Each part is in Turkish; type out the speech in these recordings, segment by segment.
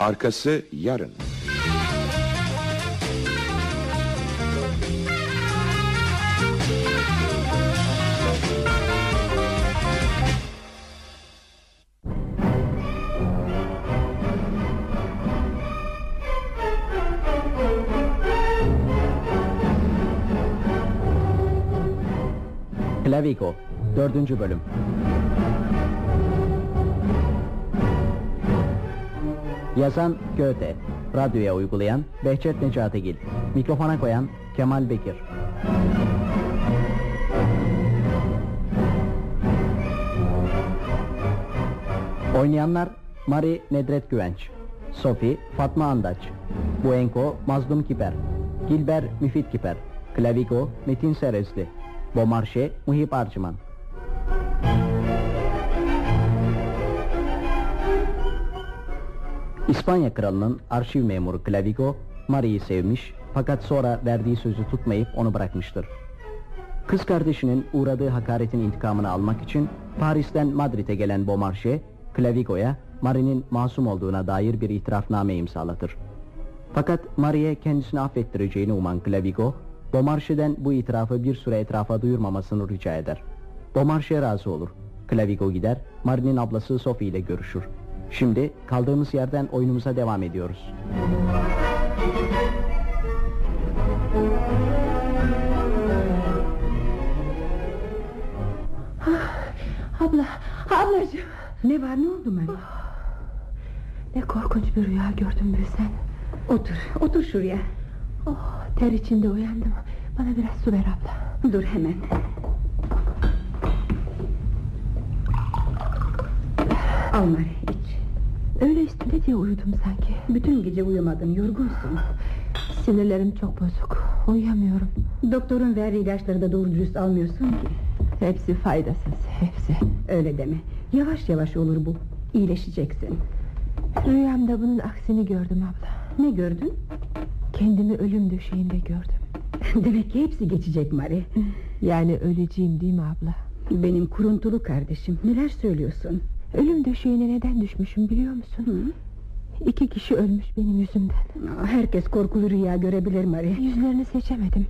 Arkası yarın. Clavigo 4. Bölüm Yazan Göte Radyoya uygulayan Behçet Necatigil Mikrofona koyan Kemal Bekir. Oynayanlar Mari Nedret Güvenç Sophie Fatma Andaç Buenko Mazlum Kiper Gilber Müfit Kiper Clavigo Metin Serezli Bomarşe Muhip Arcıman İspanya kralının arşiv memuru Clavigo Mari'yi sevmiş fakat sonra verdiği sözü tutmayıp onu bırakmıştır. Kız kardeşinin uğradığı hakaretin intikamını almak için Paris'ten Madrid'e gelen Beaumarchais, Clavigo'ya Marie'nin masum olduğuna dair bir itirafname imzalatır. Fakat Marie'ye kendisini affettireceğini uman Clavigo, Beaumarchais'den bu itirafı bir süre etrafa duyurmamasını rica eder. Beaumarchais razı olur. Clavigo gider, Marie'nin ablası Sophie ile görüşür. Şimdi kaldığımız yerden oyunumuza devam ediyoruz. Abla, ablacığım. Ne var ne oldu Mari? Ne korkunç bir rüya gördüm bilsen. Otur, otur şuraya. Oh, ter içinde uyandım. Bana biraz su ver abla. Dur hemen. Al Mari. Öyle üstüne diye uyudum sanki. Bütün gece uyumadın, yorgunsun. Sinirlerim çok bozuk. Uyuyamıyorum. Doktorun verdiği ilaçları da doğru dürüst almıyorsun ki. Hepsi faydasız, hepsi. Öyle deme. Yavaş yavaş olur bu. İyileşeceksin. Rüyamda bunun aksini gördüm abla. Ne gördün? Kendimi ölüm döşeğinde gördüm. Demek ki hepsi geçecek Mari. Yani öleceğim değil mi abla? Benim kuruntulu kardeşim. Neler söylüyorsun? Ölüm döşeğine neden düşmüşüm biliyor musun? Hı? İki kişi ölmüş benim yüzümden. Herkes korkulu rüya görebilir Mari. Yüzlerini seçemedim.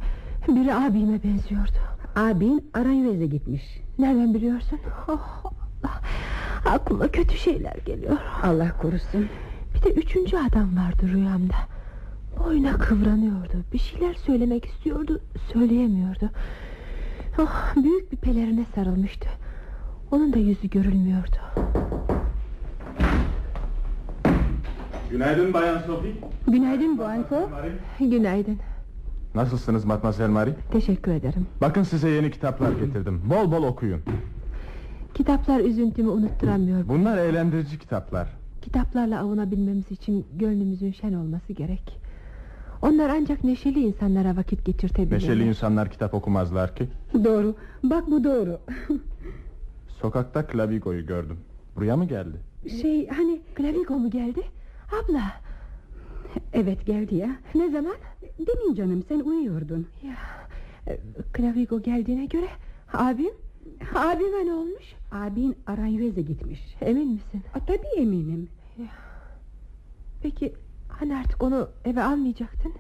Biri abime benziyordu. Abin Aranyüez'e gitmiş. Nereden biliyorsun? Oh, Allah. Aklıma kötü şeyler geliyor. Allah korusun. Bir de üçüncü adam vardı rüyamda. Boyuna kıvranıyordu. Bir şeyler söylemek istiyordu. Söyleyemiyordu. Oh, büyük bir pelerine sarılmıştı. Onun da yüzü görülmüyordu. Günaydın Bayan Sophie. Günaydın Buanko. Günaydın. Nasılsınız Matmazel Marie? Teşekkür ederim. Bakın size yeni kitaplar getirdim. Bol bol okuyun. Kitaplar üzüntümü unutturamıyor. Bunlar eğlendirici kitaplar. Kitaplarla avunabilmemiz için gönlümüzün şen olması gerek. Onlar ancak neşeli insanlara vakit geçirtebilirler. Neşeli insanlar kitap okumazlar ki. Doğru. Bak bu doğru. Sokakta Clavigo'yu gördüm. Buraya mı geldi? şey hani Clavigo mu geldi? Abla evet geldi ya. ne zaman? Demin canım sen uyuyordun. Ya, e, Clavigo geldiğine göre abim abime ne olmuş? Abin Aranyüez'e gitmiş. Emin misin? Aa, tabii eminim. Peki hani artık onu eve almayacaktın?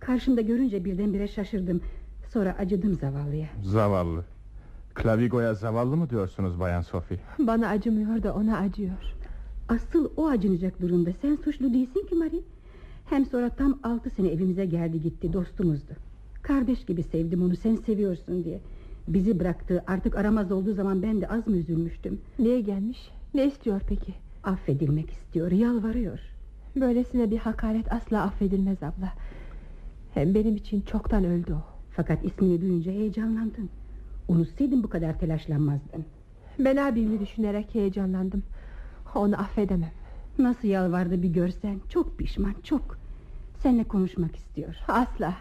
Karşımda görünce birdenbire şaşırdım. Sonra acıdım zavallıya. Zavallı. Clavigo'ya zavallı mı diyorsunuz Bayan Sophie? Bana acımıyor da ona acıyor. Asıl o acınacak durumda. Sen suçlu değilsin ki Marie. Hem sonra tam altı sene evimize geldi gitti dostumuzdu. Kardeş gibi sevdim onu sen seviyorsun diye. Bizi bıraktı artık aramaz olduğu zaman ben de az mı üzülmüştüm. Niye gelmiş? Ne istiyor peki? Affedilmek istiyor yalvarıyor. Böylesine bir hakaret asla affedilmez abla. Hem benim için çoktan öldü o. Fakat ismini duyunca heyecanlandın. Unutsaydın bu kadar telaşlanmazdın. Ben abimi düşünerek heyecanlandım. Onu affedemem. Nasıl yalvardı bir görsen. Çok pişman çok. Seninle konuşmak istiyor. Asla.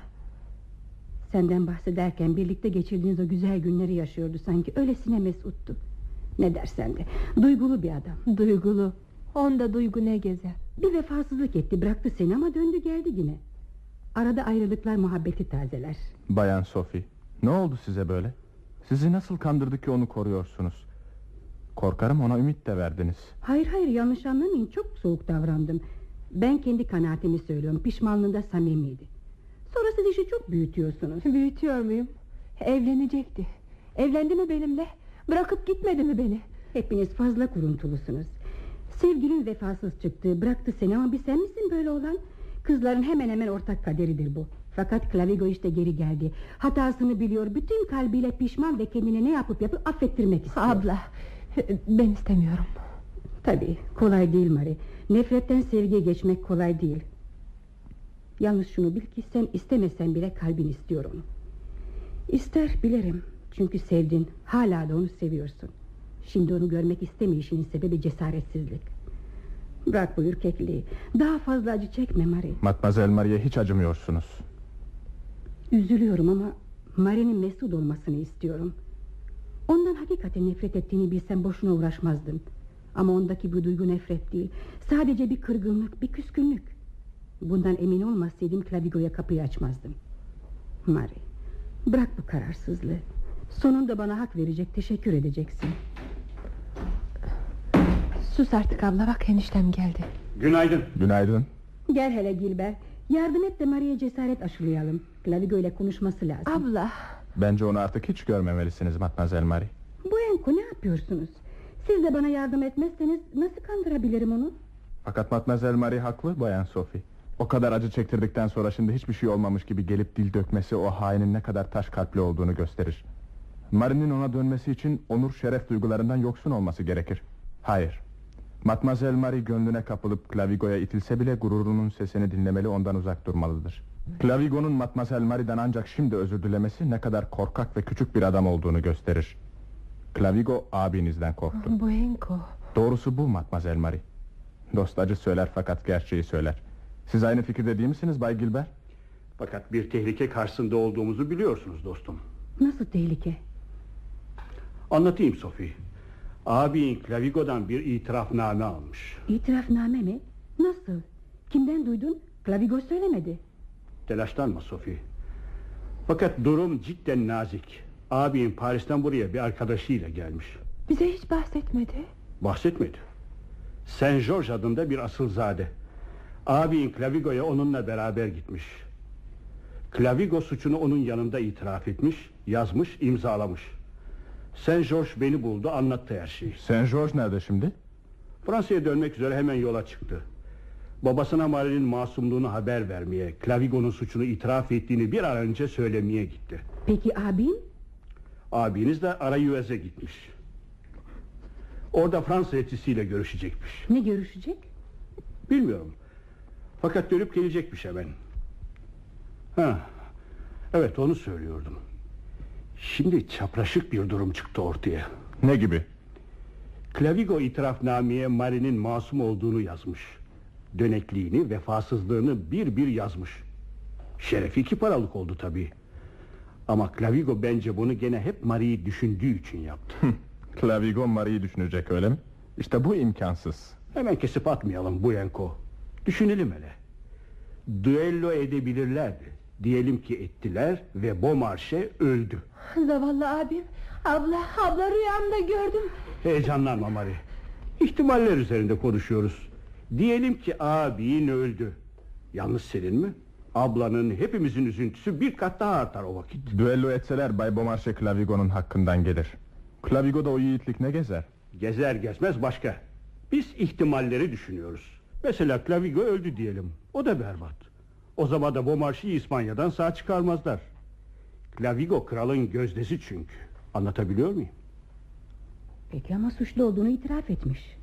Senden bahsederken birlikte geçirdiğiniz o güzel günleri yaşıyordu sanki. Öylesine mesuttu. Ne dersen de. Duygulu bir adam. Duygulu. Onda duygu ne gezer? Bir vefasızlık etti bıraktı seni ama döndü geldi yine. Arada ayrılıklar muhabbeti tazeler. Bayan Sophie. Ne oldu size böyle? Sizi nasıl kandırdı ki onu koruyorsunuz? Korkarım ona ümit de verdiniz. Hayır hayır yanlış anlamayın çok soğuk davrandım. Ben kendi kanaatimi söylüyorum Pişmanlığında samimiydi Sonra siz işi çok büyütüyorsunuz Büyütüyor muyum? Evlenecekti. Evlendi mi benimle? Bırakıp gitmedi mi beni? Hepiniz fazla kuruntulusunuz Sevgilin vefasız çıktı Bıraktı seni ama bir sen misin böyle olan Kızların hemen hemen ortak kaderidir bu Fakat Clavigo işte geri geldi. Hatasını biliyor bütün kalbiyle pişman Ve kendine ne yapıp yapıp affettirmek istiyor. Abla, ben istemiyorum. Tabii kolay değil Mari. Nefretten sevgiye geçmek kolay değil. Yalnız şunu bil ki sen istemesen bile kalbin istiyor onu İster bilirim Çünkü sevdin hala da onu seviyorsun. Şimdi onu görmek istemeyişinin sebebi cesaretsizlik. Bırak bu ürkekliği. Daha fazla acı çekme Mari. Matmazel Marie hiç acımıyorsunuz. Üzülüyorum ama Mari'nin mesut olmasını istiyorum. Ondan hakikaten nefret ettiğini bilsem boşuna uğraşmazdım. Ama ondaki bu duygu nefret değil Sadece bir kırgınlık, bir küskünlük. Bundan emin olmasaydım Clavigo'ya kapıyı açmazdım. Mari Bırak bu kararsızlığı. Sonunda bana hak verecek teşekkür edeceksin. Sus artık abla bak eniştem geldi. Günaydın. Günaydın. Gel hele Gilbert Yardım et de Mari'ye cesaret aşılayalım Clavigo ile konuşması lazım Abla, Bence onu artık hiç görmemelisiniz Matmazel Marie. Bu Enko ne yapıyorsunuz Siz de bana yardım etmezseniz Nasıl kandırabilirim onu Fakat Matmazel Marie haklı Bayan Sophie. O kadar acı çektirdikten sonra şimdi hiçbir şey olmamış gibi gelip dil dökmesi o hainin ne kadar taş kalpli olduğunu gösterir. Marie'nin ona dönmesi için onur şeref duygularından yoksun olması gerekir. Hayır. Matmazel Marie gönlüne kapılıp Clavigo'ya itilse bile gururunun sesini dinlemeli ondan uzak durmalıdır. Clavigo'nun Matmazel Marie'den ancak şimdi özür dilemesi ne kadar korkak ve küçük bir adam olduğunu gösterir. Clavigo abinizden korktu. bu Enko. Doğrusu bu Matmazel Marie. Dost acı söyler fakat gerçeği söyler. Siz aynı fikirde değil misiniz Bay Gilbert? Fakat bir tehlike karşısında olduğumuzu biliyorsunuz dostum. Nasıl tehlike Anlatayım Sophie. Abin Clavigo'dan bir itirafname almış. İtirafname mi Nasıl Kimden duydun Clavigo söylemedi Telaşlanma Sophie. Fakat durum cidden nazik. Abin Paris'ten buraya bir arkadaşıyla gelmiş. Bize hiç bahsetmedi. Bahsetmedi. Saint George adında bir asılzade. Abin Clavigo'ya onunla beraber gitmiş. Clavigo suçunu onun yanında itiraf etmiş, yazmış, imzalamış. Saint George beni buldu, anlattı her şeyi. Saint George nerede şimdi? Fransa'ya dönmek üzere hemen yola çıktı. Babasına Marie'nin masumluğunu haber vermeye, Clavigo'nun suçunu itiraf ettiğini bir an önce söylemeye gitti. Peki abin Abiniz de Arayüez'e gitmiş. Orada Fransa elçisiyle görüşecekmiş. Ne görüşecek Bilmiyorum. Fakat dönüp gelecekmiş hemen. Ha, evet onu söylüyordum. Şimdi çapraşık bir durum çıktı ortaya. Ne gibi? Clavigo itirafnameye Marie'nin masum olduğunu yazmış. Dönekliğini, vefasızlığını bir bir yazmış. Şerefi iki paralık oldu tabii. Ama Clavigo bence bunu gene hep Marie'yi düşündüğü için yaptı. Clavigo Marie'yi düşünecek öyle mi? İşte bu imkansız. Hemen kesip atmayalım Buyenko. Düşünelim hele. Düello edebilirlerdi. Diyelim ki ettiler ve Beaumarchais öldü. Zavallı abim. Abla, abla rüyamda gördüm. Heyecanlanma Mari. İhtimaller üzerinde konuşuyoruz. Diyelim ki abin öldü. Yalnız senin mi? Ablanın hepimizin üzüntüsü bir kat daha artar o vakit. Düello etseler Bay Beaumarchais Clavigo'nun hakkından gelir. Clavigo'da o yiğitlik ne gezer? Gezer gezmez başka. Biz ihtimalleri düşünüyoruz. Mesela Clavigo öldü diyelim. O da berbat. O zaman da Beaumarchais'i İspanya'dan sağ çıkarmazlar. Clavigo kralın gözdesi çünkü. Anlatabiliyor muyum? Peki ama suçlu olduğunu itiraf etmiş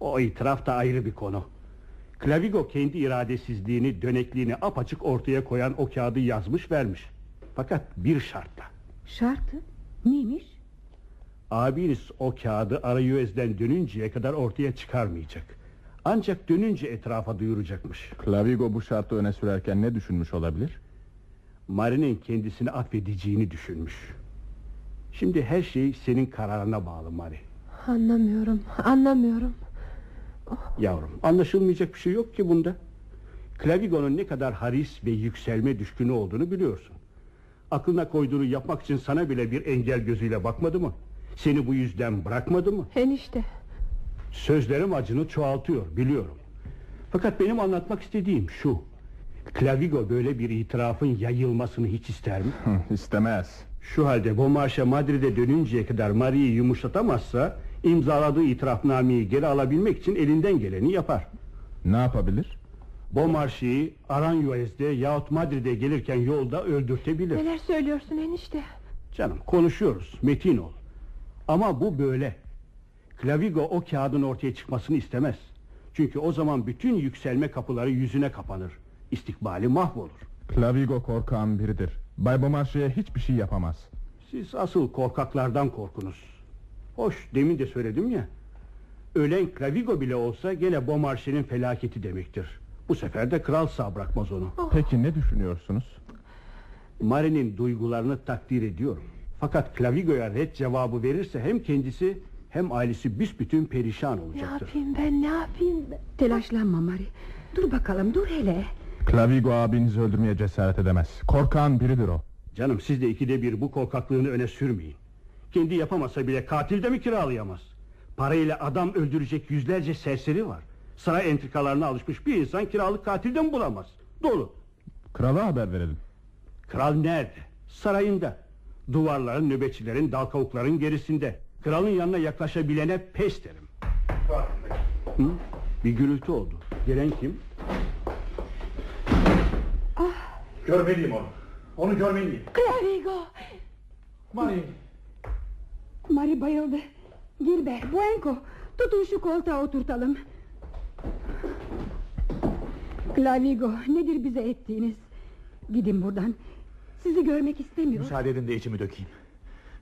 O itiraf da ayrı bir konu. Clavigo kendi iradesizliğini, dönekliğini apaçık ortaya koyan o kağıdı yazmış vermiş. Fakat bir şartla. Şartı neymiş Abiniz o kağıdı Arayüez'den dönünceye kadar ortaya çıkarmayacak. Ancak dönünce etrafa duyuracakmış. Clavigo bu şartı öne sürerken ne düşünmüş olabilir? Mari'nin kendisini affedeceğini düşünmüş. Şimdi her şey senin kararına bağlı Mari. Anlamıyorum, anlamıyorum. Yavrum anlaşılmayacak bir şey yok ki bunda. Clavigo'nun ne kadar haris ve yükselme düşkünü olduğunu biliyorsun. Aklına koyduğunu yapmak için sana bile bir engel gözüyle bakmadı mı? Seni bu yüzden bırakmadı mı? Enişte, Sözlerim acını çoğaltıyor biliyorum. Fakat benim anlatmak istediğim şu. Clavigo böyle bir itirafın yayılmasını hiç ister mi? İstemez. Şu halde Beaumarchais Madrid'e dönünceye kadar Marie'yi yumuşatamazsa imzaladığı itirafnameyi geri alabilmek için elinden geleni yapar. Ne yapabilir? Beaumarchais'i Aranjuez'de yahut Madrid'e gelirken yolda öldürtebilir. Neler söylüyorsun enişte? Canım konuşuyoruz metin ol. Ama bu böyle. Clavigo o kağıdın ortaya çıkmasını istemez. Çünkü o zaman bütün yükselme kapıları yüzüne kapanır. İstikbali mahvolur. Clavigo korkağın biridir. Bay Beaumarchais'e hiçbir şey yapamaz. Siz asıl korkaklardan korkunuz. Hoş demin de söyledim ya. Ölen Clavigo bile olsa gene Beaumarchais'in felaketi demektir. Bu sefer de kral sağ bırakmaz onu. Peki ne düşünüyorsunuz? Marie'nin duygularını takdir ediyorum. Fakat Clavigo'ya red cevabı verirse hem kendisi hem ailesi büsbütün perişan Ne olacaktır. yapayım ben ne yapayım? Telaşlanma Mari. Dur bakalım dur hele. Clavigo abinizi öldürmeye cesaret edemez. Korkağın biridir o. Canım siz de ikide bir bu korkaklığını öne sürmeyin. Kendi yapamasa bile katil de mi kiralayamaz? Parayla adam öldürecek yüzlerce serseri var. Saray entrikalarına alışmış bir insan kiralık katil de mi bulamaz? Dolu. Krala haber verelim. Kral nerede? Sarayında. Duvarların, nöbetçilerin, dal kavukların gerisinde. Kralın yanına yaklaşabilene pes derim. Hı? Bir gürültü oldu. Gelen kim? Görmeliyim onu. Onu görmeliyim. Clavigo! Mari. Mari bayıldı. Gilbert, Buenco. Tutun şu koltuğa oturtalım. Clavigo nedir bize ettiğiniz? Gidin buradan. Sizi görmek istemiyor. Müsaade edin de içimi dökeyim.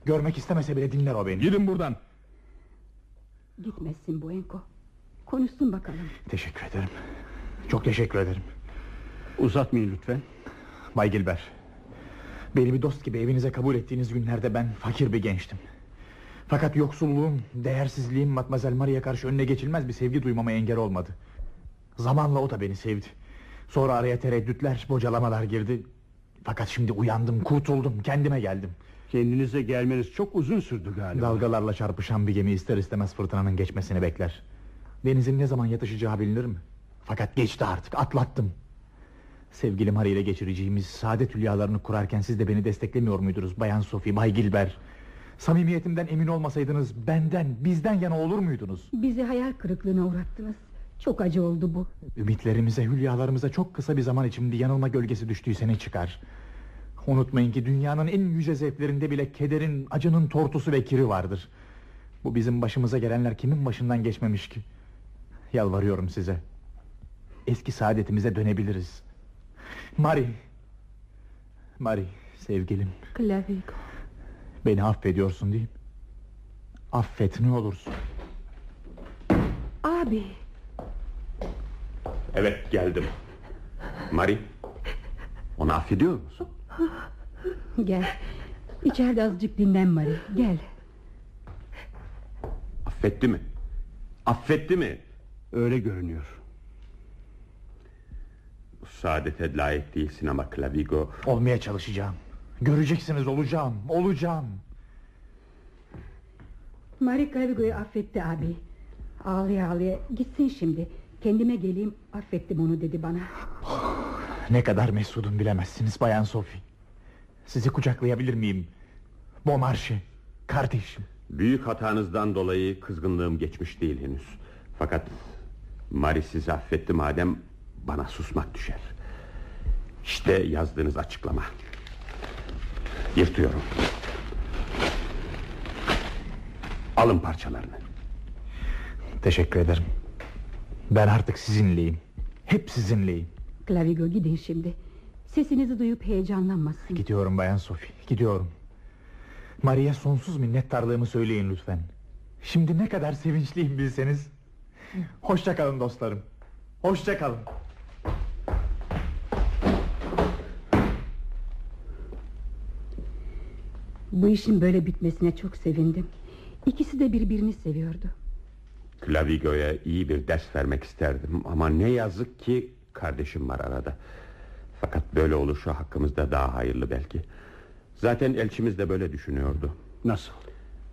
Görmek istemese bile dinler o beni. Gidin buradan. Gitmesin Buenco. Konuşsun bakalım. Teşekkür ederim. Çok teşekkür ederim. Uzatmayın lütfen. Bay Gilbert. Beni bir dost gibi evinize kabul ettiğiniz günlerde ben fakir bir gençtim. Fakat yoksulluğum, değersizliğim Matmazel Maria'ya karşı önüne geçilmez bir sevgi duymama engel olmadı. Zamanla o da beni sevdi. Sonra araya tereddütler, bocalamalar girdi. Fakat şimdi uyandım, kurtuldum, kendime geldim. Kendinize gelmeniz çok uzun sürdü galiba. Dalgalarla çarpışan bir gemi ister istemez fırtınanın geçmesini bekler. Denizin ne zaman yatışacağı bilinir mi? Fakat geçti artık atlattım. Sevgili Marie ile geçireceğimiz saadet hülyalarını kurarken siz de beni desteklemiyor muydunuz Bayan Sophie, Bay Gilbert? Samimiyetimden emin olmasaydınız benden, bizden yana olur muydunuz? Bizi hayal kırıklığına uğrattınız. Çok acı oldu bu. Ümitlerimize, hülyalarımıza çok kısa bir zaman içinde yanılma gölgesi düştüyse ne çıkar? Unutmayın ki dünyanın en yüce zevklerinde bile kederin, acının tortusu ve kiri vardır. Bu bizim başımıza gelenler kimin başından geçmemiş ki? Yalvarıyorum size. Eski saadetimize dönebiliriz. Mari. Mari, sevgilim. Clavigo. Beni affediyorsun değil mi? Affet ne olursun. Abi. Evet geldim. Mari. Onu affediyor musun? Gel. İçeride azıcık dinlen Mari. Gel. Affetti mi? Affetti mi? Öyle görünüyor. Saadete layık değilsin ama Clavigo Olmaya çalışacağım. Göreceksiniz olacağım, olacağım. Mari Clavigo'yu affetti abi. Ağlaya ağlaya gitsin şimdi. Kendime geleyim affettim onu dedi bana. Ne kadar mesudum bilemezsiniz Bayan Sophie. Sizi kucaklayabilir miyim? Bomarşe, kardeşim. Büyük hatanızdan dolayı kızgınlığım geçmiş değil henüz. Fakat Mari sizi affetti madem bana susmak düşer. İşte yazdığınız açıklama. Yırtıyorum. Alın parçalarını. Teşekkür ederim. Ben artık sizinleyim. Hep sizinleyim. Clavigo gidin şimdi. Sesinizi duyup heyecanlanmasın. Gidiyorum Bayan Sophie, gidiyorum. Maria sonsuz minnettarlığımı söyleyin lütfen. Şimdi ne kadar sevinçliyim bilseniz. Hoşça kalın dostlarım. Hoşça kalın. Bu işin böyle bitmesine çok sevindim. İkisi de birbirini seviyordu. Clavigo'ya iyi bir ders vermek isterdim ama ne yazık ki kardeşim var arada. Fakat böyle oluşu hakkımızda daha hayırlı belki. Zaten elçimiz de böyle düşünüyordu. Nasıl?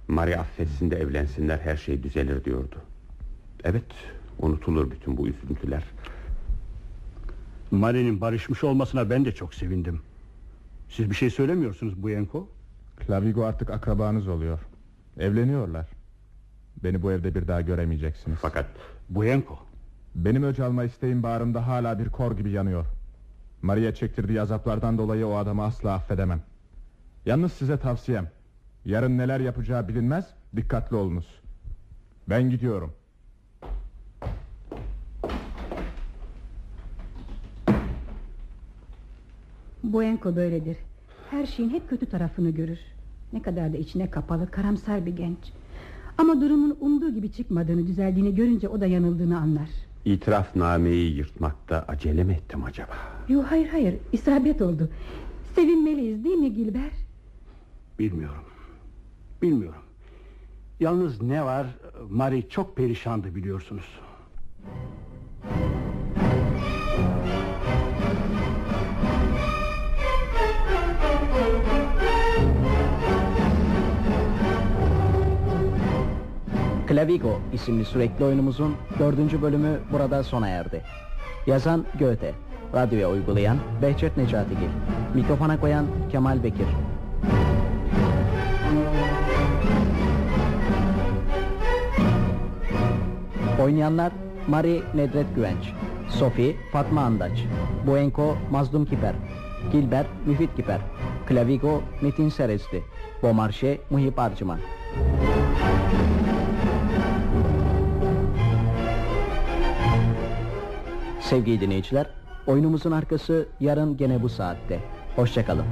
Maria affetsin de evlensinler her şey düzelir diyordu. Evet unutulur bütün bu üzüntüler. Mari'nin barışmış olmasına ben de çok sevindim. Siz bir şey söylemiyorsunuz Buyenko. Clavigo artık akrabanız oluyor. Evleniyorlar. Beni bu evde bir daha göremeyeceksiniz. Fakat Buyenko. Benim öc alma isteğim bağrımda hala bir kor gibi yanıyor. Maria çektirdiği azaplardan dolayı o adamı asla affedemem. Yalnız size tavsiyem. Yarın neler yapacağı bilinmez, dikkatli olunuz. Ben gidiyorum. Buenko böyledir. Her şeyin hep kötü tarafını görür. Ne kadar da içine kapalı, karamsar bir genç. Ama durumun umduğu gibi çıkmadığını, düzeldiğini görünce o da yanıldığını anlar. İtirafnameyi yırtmakta acele mi ettim acaba? Yo hayır hayır, isabet oldu. Sevinmeliyiz değil mi Gilber? Bilmiyorum. Bilmiyorum. Yalnız ne var? Mari çok perişandı biliyorsunuz. Clavigo isimli sürekli oyunumuzun dördüncü bölümü burada sona erdi. Yazan Goethe, radyoya uygulayan Behçet Necatigil, mikrofona koyan Kemal Bekir. Oynayanlar Mari Nedret Güvenç, Sophie Fatma Andaç, Buenko Mazlum Kiper, Gilbert Müfit Kiper, Clavigo Metin Serezli, Bomarşe Muhip Arcıman. Sevgili dinleyiciler, oyunumuzun arkası yarın gene bu saatte. Hoşçakalın.